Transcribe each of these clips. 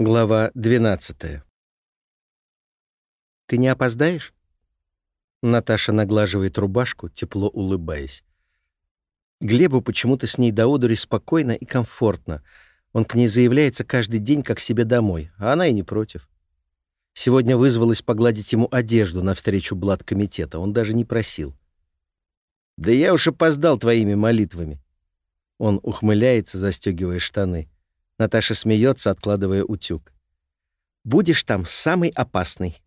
Глава 12 «Ты не опоздаешь?» Наташа наглаживает рубашку, тепло улыбаясь. Глебу почему-то с ней до одури спокойно и комфортно. Он к ней заявляется каждый день, как себе домой, а она и не против. Сегодня вызвалась погладить ему одежду навстречу блат-комитета. Он даже не просил. «Да я уж опоздал твоими молитвами». Он ухмыляется, застегивая штаны. Наташа смеется, откладывая утюг. «Будешь там самый опасный».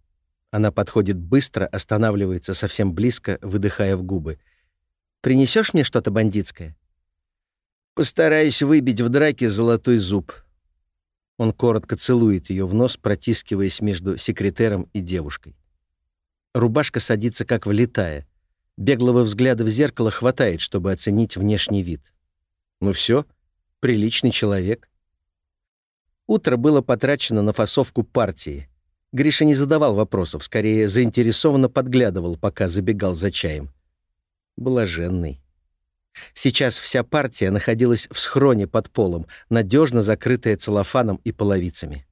Она подходит быстро, останавливается совсем близко, выдыхая в губы. «Принесешь мне что-то бандитское?» «Постараюсь выбить в драке золотой зуб». Он коротко целует ее в нос, протискиваясь между секретером и девушкой. Рубашка садится как влетая. Беглого взгляда в зеркало хватает, чтобы оценить внешний вид. Ну все, приличный человек. Утро было потрачено на фасовку партии. Гриша не задавал вопросов, скорее заинтересованно подглядывал, пока забегал за чаем. Блаженный. Сейчас вся партия находилась в схроне под полом, надежно закрытая целлофаном и половицами.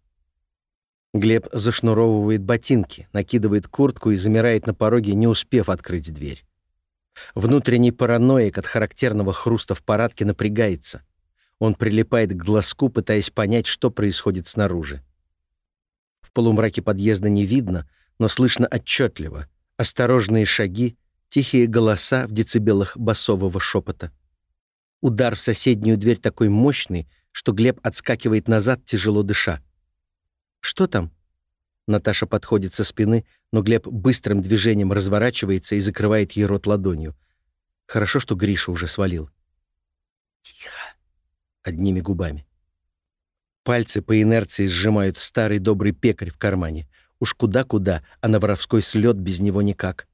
Глеб зашнуровывает ботинки, накидывает куртку и замирает на пороге, не успев открыть дверь. Внутренний параноик от характерного хруста в парадке напрягается — он прилипает к глазку, пытаясь понять, что происходит снаружи. В полумраке подъезда не видно, но слышно отчетливо. Осторожные шаги, тихие голоса в децибелах басового шепота. Удар в соседнюю дверь такой мощный, что Глеб отскакивает назад, тяжело дыша. «Что там?» Наташа подходит со спины, но Глеб быстрым движением разворачивается и закрывает ей рот ладонью. Хорошо, что Гриша уже свалил. «Тихо!» Одними губами. Пальцы по инерции сжимают старый добрый пекарь в кармане. Уж куда-куда, а на воровской слет без него никак.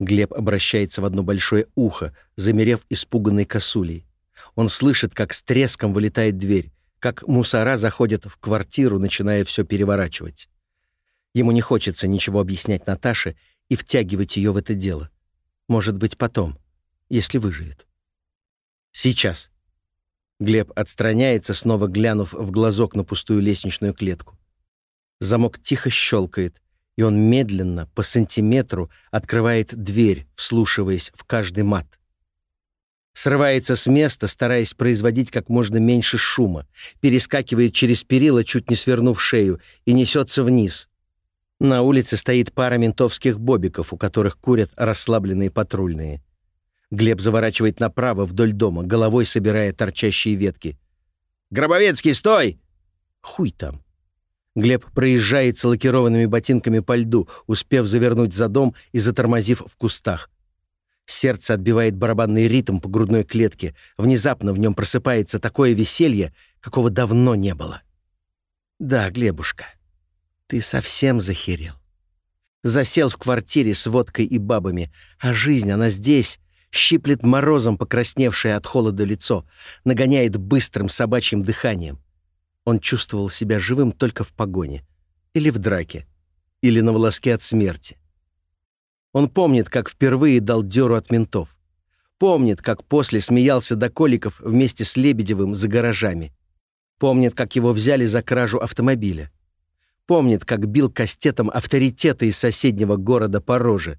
Глеб обращается в одно большое ухо, замерев испуганной косулей. Он слышит, как с треском вылетает дверь, как мусора заходят в квартиру, начиная все переворачивать. Ему не хочется ничего объяснять Наташе и втягивать ее в это дело. Может быть, потом, если выживет. Сейчас. Глеб отстраняется, снова глянув в глазок на пустую лестничную клетку. Замок тихо щелкает, и он медленно, по сантиметру, открывает дверь, вслушиваясь в каждый мат. Срывается с места, стараясь производить как можно меньше шума, перескакивает через перила, чуть не свернув шею, и несется вниз. На улице стоит пара ментовских бобиков, у которых курят расслабленные патрульные. Глеб заворачивает направо вдоль дома, головой собирая торчащие ветки. «Гробовецкий, стой!» Хуй там. Глеб проезжает с лакированными ботинками по льду, успев завернуть за дом и затормозив в кустах. Сердце отбивает барабанный ритм по грудной клетке. Внезапно в нем просыпается такое веселье, какого давно не было. «Да, Глебушка, ты совсем захерел. Засел в квартире с водкой и бабами, а жизнь, она здесь, щиплет морозом покрасневшее от холода лицо, нагоняет быстрым собачьим дыханием. Он чувствовал себя живым только в погоне, или в драке, или на волоске от смерти. Он помнит, как впервые дал дёру от ментов. Помнит, как после смеялся до коликов вместе с Лебедевым за гаражами. Помнит, как его взяли за кражу автомобиля. Помнит, как бил кастетом авторитета из соседнего города по роже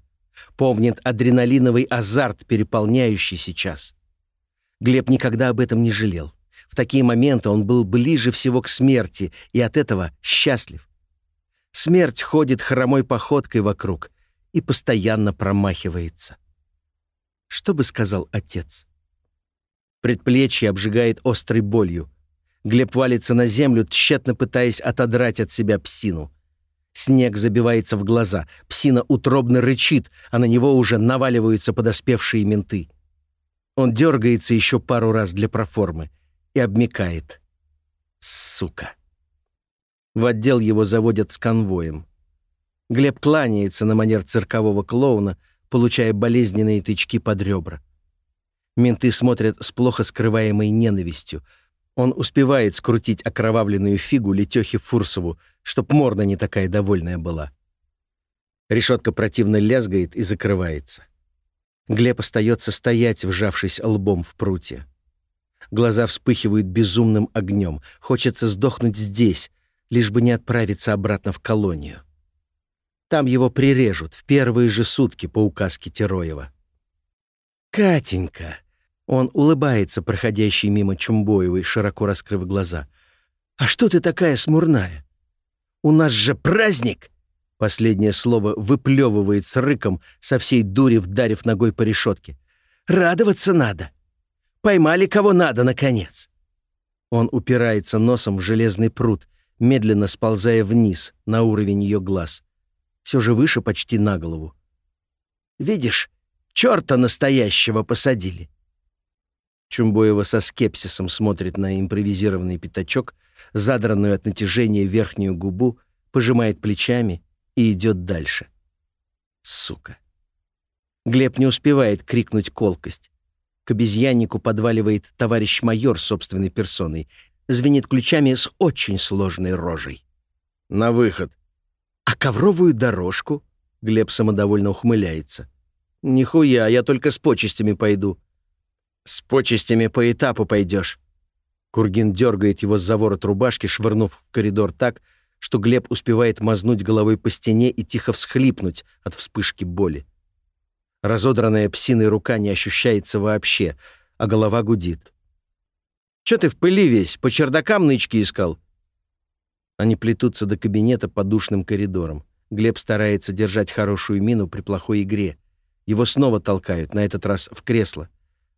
помнит адреналиновый азарт, переполняющий сейчас. Глеб никогда об этом не жалел. В такие моменты он был ближе всего к смерти и от этого счастлив. Смерть ходит хромой походкой вокруг и постоянно промахивается. Что бы сказал отец? Предплечье обжигает острой болью. Глеб валится на землю, тщетно пытаясь отодрать от себя псину. Снег забивается в глаза, псина утробно рычит, а на него уже наваливаются подоспевшие менты. Он дергается еще пару раз для проформы и обмикает. Сука. В отдел его заводят с конвоем. Глеб кланяется на манер циркового клоуна, получая болезненные тычки под ребра. Менты смотрят с плохо скрываемой ненавистью, он успевает скрутить окровавленную фигу Летехе Фурсову, чтоб морда не такая довольная была. Решетка противно лязгает и закрывается. Глеб остается стоять, вжавшись лбом в прутье. Глаза вспыхивают безумным огнем. Хочется сдохнуть здесь, лишь бы не отправиться обратно в колонию. Там его прирежут в первые же сутки по указке Тероева. «Катенька!» Он улыбается, проходящий мимо Чумбоевой, широко раскрыв глаза. «А что ты такая смурная? У нас же праздник!» Последнее слово выплевывает с рыком, со всей дури вдарив ногой по решетке. «Радоваться надо! Поймали кого надо, наконец!» Он упирается носом в железный пруд, медленно сползая вниз, на уровень ее глаз. Все же выше почти на голову. «Видишь, черта настоящего посадили!» Чумбоева со скепсисом смотрит на импровизированный пятачок, задранную от натяжения верхнюю губу, пожимает плечами и идет дальше. Сука. Глеб не успевает крикнуть колкость. К обезьяннику подваливает товарищ майор собственной персоной, звенит ключами с очень сложной рожей. «На выход!» «А ковровую дорожку?» Глеб самодовольно ухмыляется. «Нихуя, я только с почестями пойду». «С почестями по этапу пойдешь». Кургин дергает его за ворот рубашки, швырнув в коридор так, что Глеб успевает мазнуть головой по стене и тихо всхлипнуть от вспышки боли. Разодранная псиной рука не ощущается вообще, а голова гудит. «Чё ты в пыли весь? По чердакам нычки искал?» Они плетутся до кабинета по душным коридорам. Глеб старается держать хорошую мину при плохой игре. Его снова толкают, на этот раз в кресло.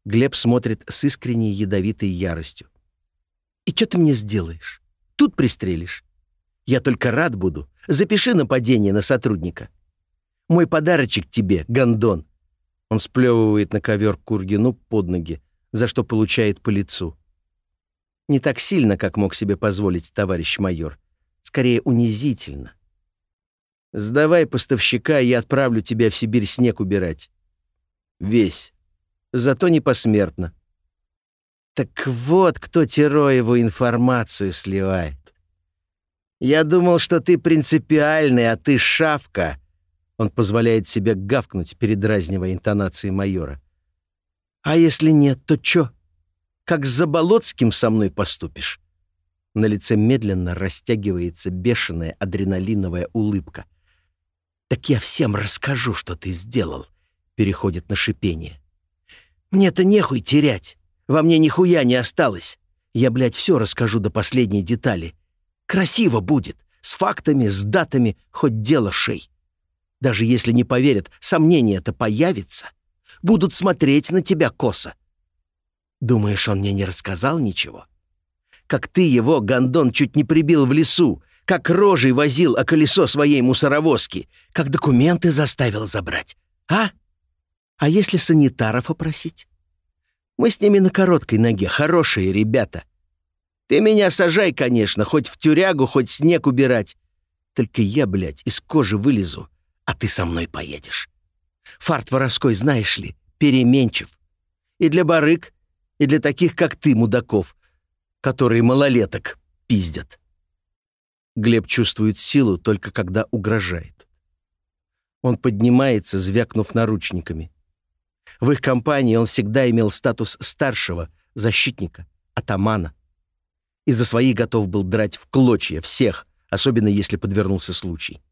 Глеб смотрит с искренней ядовитой яростью. «И что ты мне сделаешь? Тут пристрелишь? Я только рад буду. Запиши нападение на сотрудника. Мой подарочек тебе, гондон. Он сплевывает на ковер Кургину под ноги, за что получает по лицу. Не так сильно, как мог себе позволить товарищ майор. Скорее, унизительно. «Сдавай поставщика, и я отправлю тебя в Сибирь снег убирать. Весь. Зато не посмертно». Так вот, кто Тероеву информацию сливает. Я думал, что ты принципиальный, а ты шавка. Он позволяет себе гавкнуть, передразнивая интонации майора. А если нет, то чё? Как с Заболоцким со мной поступишь? На лице медленно растягивается бешеная адреналиновая улыбка. «Так я всем расскажу, что ты сделал», — переходит на шипение. «Мне-то нехуй терять. Во мне нихуя не осталось. Я, блядь, все расскажу до последней детали. Красиво будет, с фактами, с датами, хоть дело шей. Даже если не поверят, сомнение-то появится. Будут смотреть на тебя косо. Думаешь, он мне не рассказал ничего? Как ты его, гондон, чуть не прибил в лесу, как рожей возил о колесо своей мусоровозки, как документы заставил забрать. А? А если санитаров опросить? Мы с ними на короткой ноге, хорошие ребята. Ты меня сажай, конечно, хоть в тюрягу, хоть снег убирать. Только я, блядь, из кожи вылезу, а ты со мной поедешь. Фарт воровской, знаешь ли, переменчив. И для барык, и для таких, как ты, мудаков, которые малолеток пиздят. Глеб чувствует силу только когда угрожает. Он поднимается, звякнув наручниками. В их компании он всегда имел статус старшего, защитника, атамана и за свои готов был драть в клочья всех, особенно если подвернулся случай.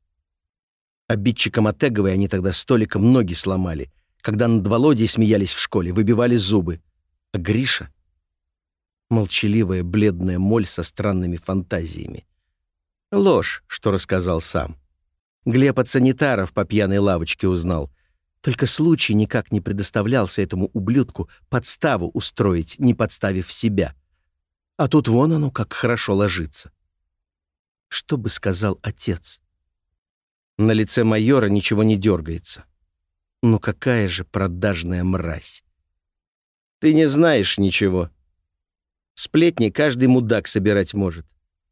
Обидчикам Атеговой они тогда столиком ноги сломали, когда над Володей смеялись в школе, выбивали зубы. А Гриша? Молчаливая бледная моль со странными фантазиями. Ложь, что рассказал сам. Глеб от санитаров по пьяной лавочке узнал. Только случай никак не предоставлялся этому ублюдку подставу устроить, не подставив себя — а тут вон оно как хорошо ложится. Что бы сказал отец? На лице майора ничего не дергается. Ну какая же продажная мразь. Ты не знаешь ничего. Сплетни каждый мудак собирать может.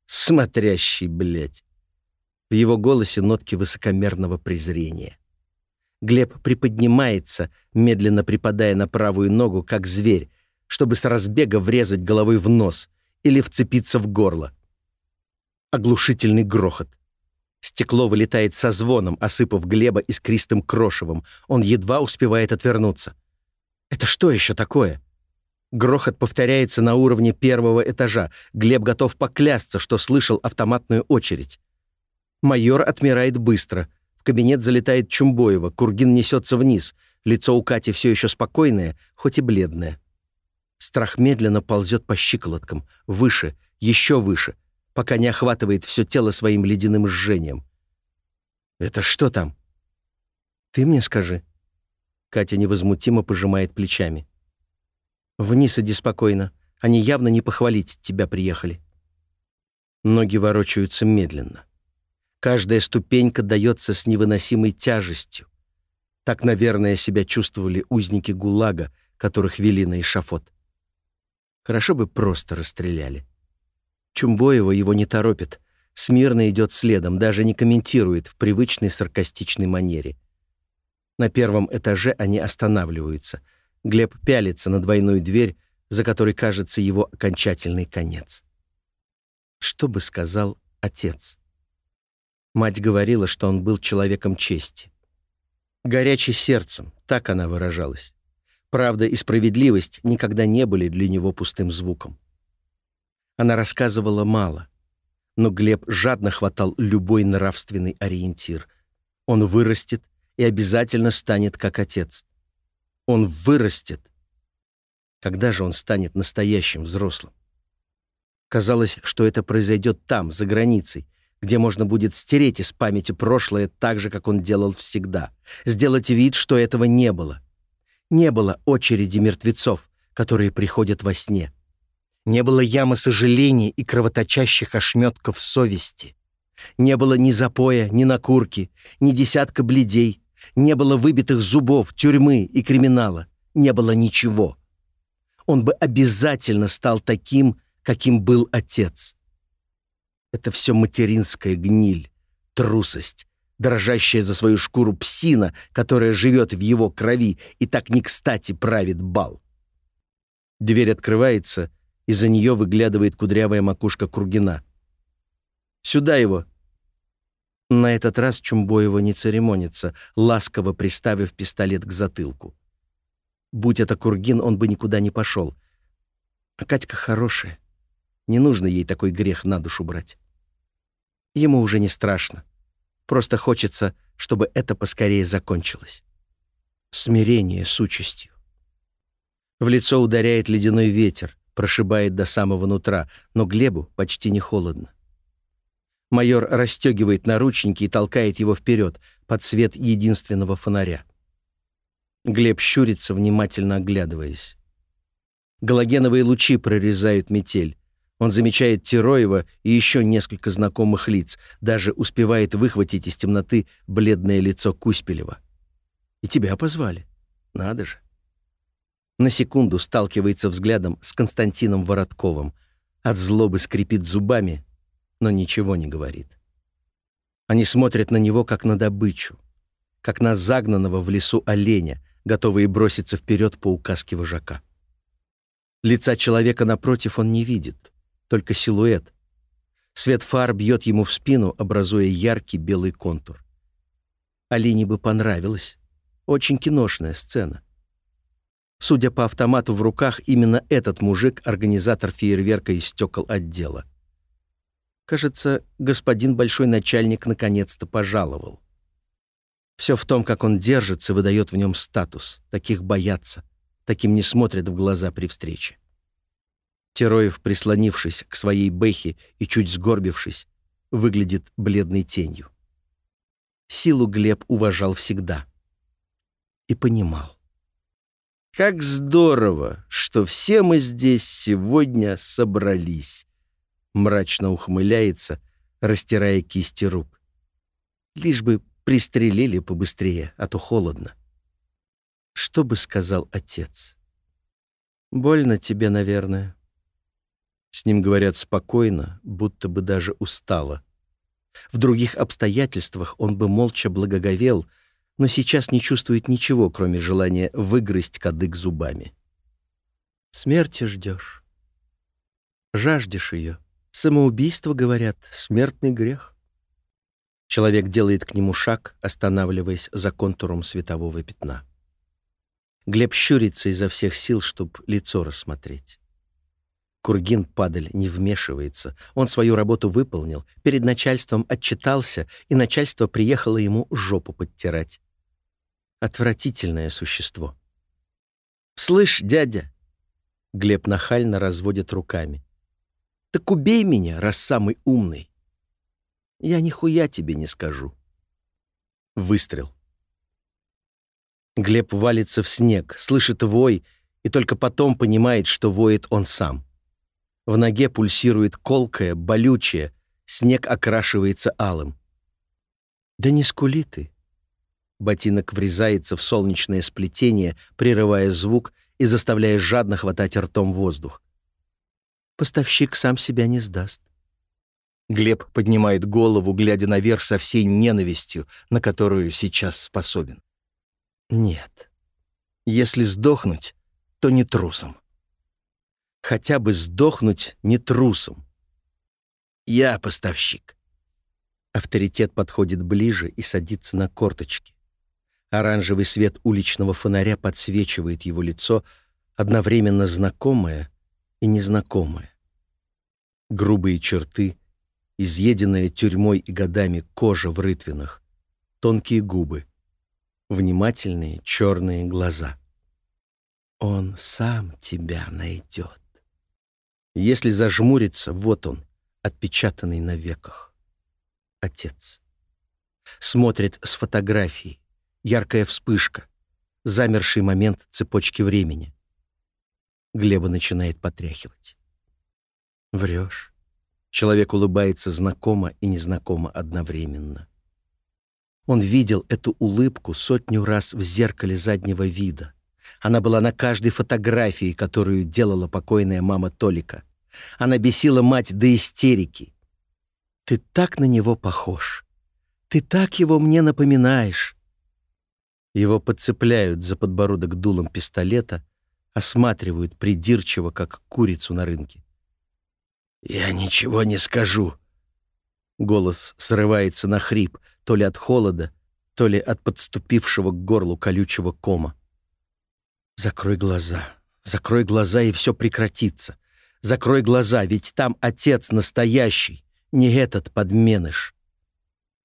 Смотрящий, блядь. В его голосе нотки высокомерного презрения. Глеб приподнимается, медленно припадая на правую ногу, как зверь, чтобы с разбега врезать головой в нос, или вцепиться в горло. Оглушительный грохот. Стекло вылетает со звоном, осыпав Глеба искристым крошевом. Он едва успевает отвернуться. «Это что еще такое?» Грохот повторяется на уровне первого этажа. Глеб готов поклясться, что слышал автоматную очередь. Майор отмирает быстро. Кабинет залетает Чумбоева. Кургин несется вниз. Лицо у Кати все еще спокойное, хоть и бледное. Страх медленно ползет по щиколоткам. Выше, еще выше, пока не охватывает все тело своим ледяным жжением. «Это что там?» «Ты мне скажи». Катя невозмутимо пожимает плечами. Вниз иди спокойно. Они явно не похвалить тебя приехали. Ноги ворочаются медленно. Каждая ступенька дается с невыносимой тяжестью. Так, наверное, себя чувствовали узники ГУЛАГа, которых вели на эшафот. Хорошо бы просто расстреляли. Чумбоева его не торопит. Смирно идет следом, даже не комментирует в привычной саркастичной манере. На первом этаже они останавливаются — Глеб пялится на двойную дверь, за которой кажется его окончательный конец. Что бы сказал отец? Мать говорила, что он был человеком чести. Горячий сердцем, так она выражалась. Правда и справедливость никогда не были для него пустым звуком. Она рассказывала мало, но Глеб жадно хватал любой нравственный ориентир. Он вырастет и обязательно станет как отец. Он вырастет. Когда же он станет настоящим взрослым? Казалось, что это произойдет там, за границей, где можно будет стереть из памяти прошлое так же, как он делал всегда, сделать вид, что этого не было. Не было очереди мертвецов, которые приходят во сне. Не было ямы сожалений и кровоточащих ошметков совести. Не было ни запоя, ни накурки, ни десятка бледей, не было выбитых зубов, тюрьмы и криминала. Не было ничего. Он бы обязательно стал таким, каким был отец. Это все материнская гниль, трусость, дрожащая за свою шкуру псина, которая живет в его крови и так не кстати правит бал. Дверь открывается, и за нее выглядывает кудрявая макушка Кругина. «Сюда его!» На этот раз Чумбоева не церемонится, ласково приставив пистолет к затылку. Будь это Кургин, он бы никуда не пошел. А Катька хорошая. Не нужно ей такой грех на душу брать. Ему уже не страшно. Просто хочется, чтобы это поскорее закончилось. Смирение с участью. В лицо ударяет ледяной ветер, прошибает до самого нутра, но Глебу почти не холодно. Майор расстегивает наручники и толкает его вперед, под свет единственного фонаря. Глеб щурится, внимательно оглядываясь. Галогеновые лучи прорезают метель. Он замечает Тероева и еще несколько знакомых лиц, даже успевает выхватить из темноты бледное лицо Куспелева. «И тебя позвали. Надо же». На секунду сталкивается взглядом с Константином Воротковым. От злобы скрипит зубами, но ничего не говорит. Они смотрят на него, как на добычу, как на загнанного в лесу оленя, готовые броситься вперед по указке вожака. Лица человека напротив он не видит, только силуэт. Свет фар бьет ему в спину, образуя яркий белый контур. Алине бы понравилось. Очень киношная сцена. Судя по автомату в руках, именно этот мужик — организатор фейерверка из стекол отдела. Кажется, господин большой начальник наконец-то пожаловал. Все в том, как он держится, выдает в нем статус. Таких боятся, таким не смотрят в глаза при встрече. Тероев, прислонившись к своей бэхе и чуть сгорбившись, выглядит бледной тенью. Силу Глеб уважал всегда. И понимал. Как здорово, что все мы здесь сегодня собрались мрачно ухмыляется, растирая кисти рук. Лишь бы пристрелили побыстрее, а то холодно. Что бы сказал отец? Больно тебе, наверное. С ним говорят спокойно, будто бы даже устало. В других обстоятельствах он бы молча благоговел, но сейчас не чувствует ничего, кроме желания выгрызть кадык зубами. Смерти ждешь. Жаждешь ее. Самоубийство, говорят, смертный грех. Человек делает к нему шаг, останавливаясь за контуром светового пятна. Глеб щурится изо всех сил, чтобы лицо рассмотреть. Кургин падаль не вмешивается. Он свою работу выполнил, перед начальством отчитался, и начальство приехало ему жопу подтирать. Отвратительное существо. «Слышь, дядя!» Глеб нахально разводит руками. «Так убей меня, раз самый умный!» «Я нихуя тебе не скажу!» Выстрел. Глеб валится в снег, слышит вой и только потом понимает, что воет он сам. В ноге пульсирует колкое, болючее, снег окрашивается алым. «Да не скули ты!» Ботинок врезается в солнечное сплетение, прерывая звук и заставляя жадно хватать ртом воздух. Поставщик сам себя не сдаст. Глеб поднимает голову, глядя наверх со всей ненавистью, на которую сейчас способен. Нет. Если сдохнуть, то не трусом хотя бы сдохнуть не трусом. Я поставщик. Авторитет подходит ближе и садится на корточки. Оранжевый свет уличного фонаря подсвечивает его лицо, одновременно знакомое и незнакомое. Грубые черты, изъеденная тюрьмой и годами кожа в рытвинах, тонкие губы, внимательные черные глаза. Он сам тебя найдет. Если зажмуриться, вот он, отпечатанный на веках. Отец. Смотрит с фотографии. Яркая вспышка. Замерший момент цепочки времени. Глеба начинает потряхивать. Врешь. Человек улыбается знакомо и незнакомо одновременно. Он видел эту улыбку сотню раз в зеркале заднего вида. Она была на каждой фотографии, которую делала покойная мама Толика. Она бесила мать до истерики. «Ты так на него похож. Ты так его мне напоминаешь». Его подцепляют за подбородок дулом пистолета, осматривают придирчиво, как курицу на рынке. «Я ничего не скажу». Голос срывается на хрип, то ли от холода, то ли от подступившего к горлу колючего кома. Закрой глаза, закрой глаза, и все прекратится. Закрой глаза, ведь там отец настоящий, не этот подменыш.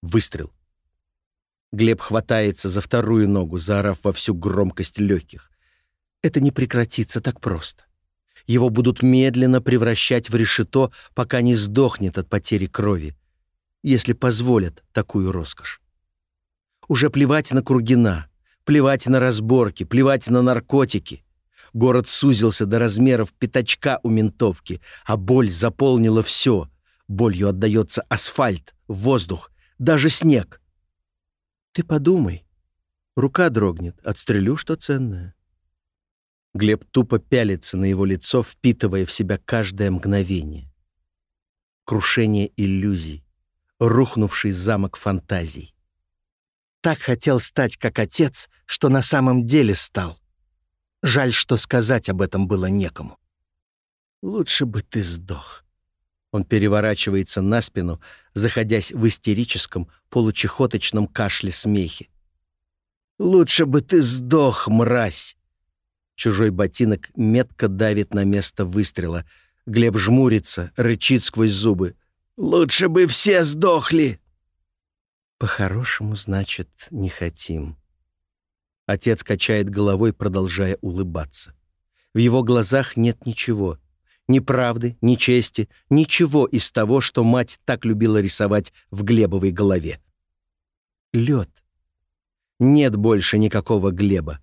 Выстрел. Глеб хватается за вторую ногу, заорав во всю громкость легких. Это не прекратится так просто. Его будут медленно превращать в решето, пока не сдохнет от потери крови, если позволят такую роскошь. Уже плевать на Кургина, Плевать на разборки, плевать на наркотики. Город сузился до размеров пятачка у ментовки, а боль заполнила все. Болью отдается асфальт, воздух, даже снег. Ты подумай. Рука дрогнет, отстрелю, что ценное. Глеб тупо пялится на его лицо, впитывая в себя каждое мгновение. Крушение иллюзий, рухнувший замок фантазий так хотел стать как отец, что на самом деле стал. Жаль, что сказать об этом было некому. Лучше бы ты сдох. Он переворачивается на спину, заходясь в истерическом, получехоточном кашле-смехе. «Лучше бы ты сдох, мразь!» Чужой ботинок метко давит на место выстрела. Глеб жмурится, рычит сквозь зубы. «Лучше бы все сдохли!» По-хорошему, значит, не хотим. Отец качает головой, продолжая улыбаться. В его глазах нет ничего. Ни правды, ни чести, ничего из того, что мать так любила рисовать в Глебовой голове. Лед. Нет больше никакого Глеба.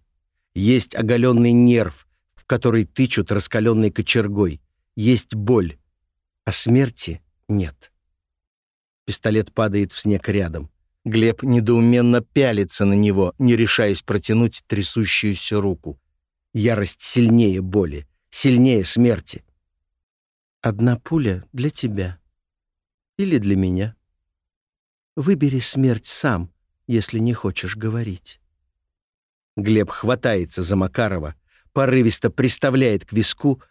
Есть оголенный нерв, в который тычут раскаленной кочергой. Есть боль. А смерти нет. Пистолет падает в снег рядом. Глеб недоуменно пялится на него, не решаясь протянуть трясущуюся руку. Ярость сильнее боли, сильнее смерти. «Одна пуля для тебя. Или для меня. Выбери смерть сам, если не хочешь говорить». Глеб хватается за Макарова, порывисто приставляет к виску,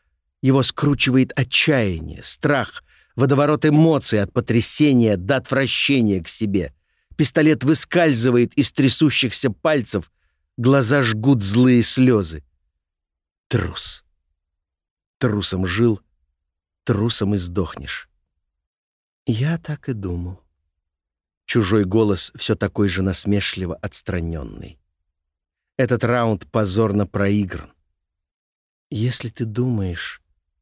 его скручивает отчаяние, страх, водоворот эмоций от потрясения до отвращения к себе. Пистолет выскальзывает из трясущихся пальцев, глаза жгут злые слезы. Трус. Трусом жил, трусом и сдохнешь. Я так и думал. Чужой голос все такой же насмешливо отстраненный. Этот раунд позорно проигран. Если ты думаешь,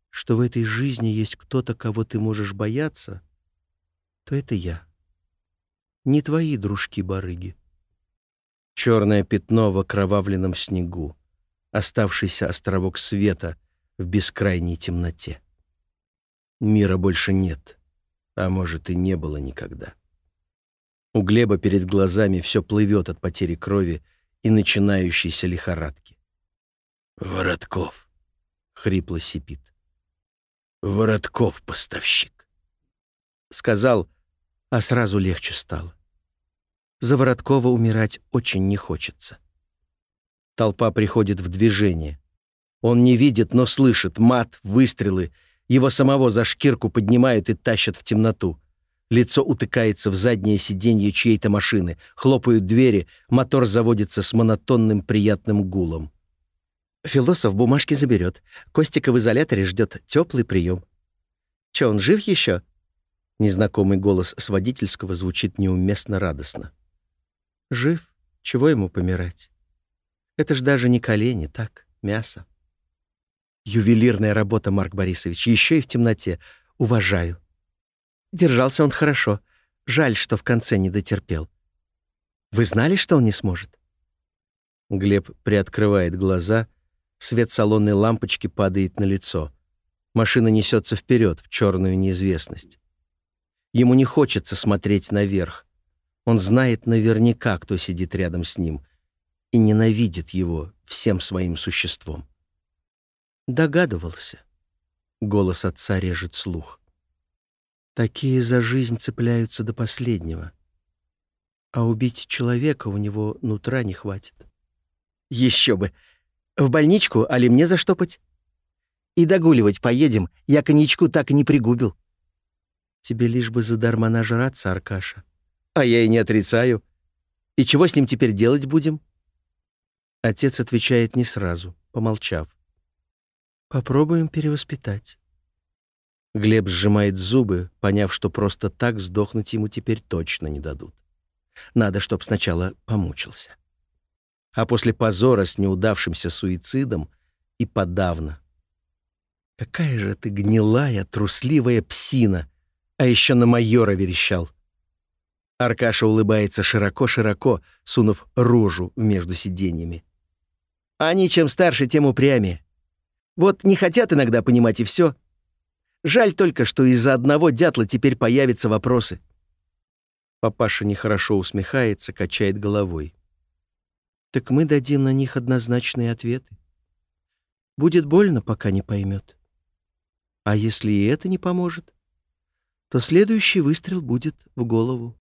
что в этой жизни есть кто-то, кого ты можешь бояться, то это я. Не твои дружки-барыги. Черное пятно в окровавленном снегу, оставшийся островок света в бескрайней темноте. Мира больше нет, а может и не было никогда. У Глеба перед глазами все плывет от потери крови и начинающейся лихорадки. «Воротков», — хрипло сипит. «Воротков, поставщик», — сказал, а сразу легче стало. За Вороткова умирать очень не хочется. Толпа приходит в движение. Он не видит, но слышит мат, выстрелы. Его самого за шкирку поднимают и тащат в темноту. Лицо утыкается в заднее сиденье чьей-то машины. Хлопают двери, мотор заводится с монотонным приятным гулом. Философ бумажки заберет. Костика в изоляторе ждет теплый прием. Че, он жив еще? Незнакомый голос с водительского звучит неуместно радостно. Жив. Чего ему помирать? Это ж даже не колени, так, мясо. Ювелирная работа, Марк Борисович, еще и в темноте. Уважаю. Держался он хорошо. Жаль, что в конце не дотерпел. Вы знали, что он не сможет? Глеб приоткрывает глаза, свет салонной лампочки падает на лицо. Машина несется вперед в черную неизвестность. Ему не хочется смотреть наверх. Он знает наверняка, кто сидит рядом с ним, и ненавидит его всем своим существом. Догадывался. Голос отца режет слух. Такие за жизнь цепляются до последнего. А убить человека у него нутра не хватит. Еще бы! В больничку, али мне заштопать? И догуливать поедем, я коньячку так и не пригубил. Тебе лишь бы задарма нажраться, Аркаша. А я и не отрицаю. И чего с ним теперь делать будем? Отец отвечает не сразу, помолчав. Попробуем перевоспитать. Глеб сжимает зубы, поняв, что просто так сдохнуть ему теперь точно не дадут. Надо, чтоб сначала помучился. А после позора с неудавшимся суицидом и подавно. Какая же ты гнилая, трусливая псина! А еще на майора верещал. Аркаша улыбается широко-широко, сунув рожу между сиденьями. Они чем старше, тем упрямее. Вот не хотят иногда понимать и все, Жаль только, что из-за одного дятла теперь появятся вопросы. Папаша нехорошо усмехается, качает головой. Так мы дадим на них однозначные ответы. Будет больно, пока не поймет. А если и это не поможет, то следующий выстрел будет в голову.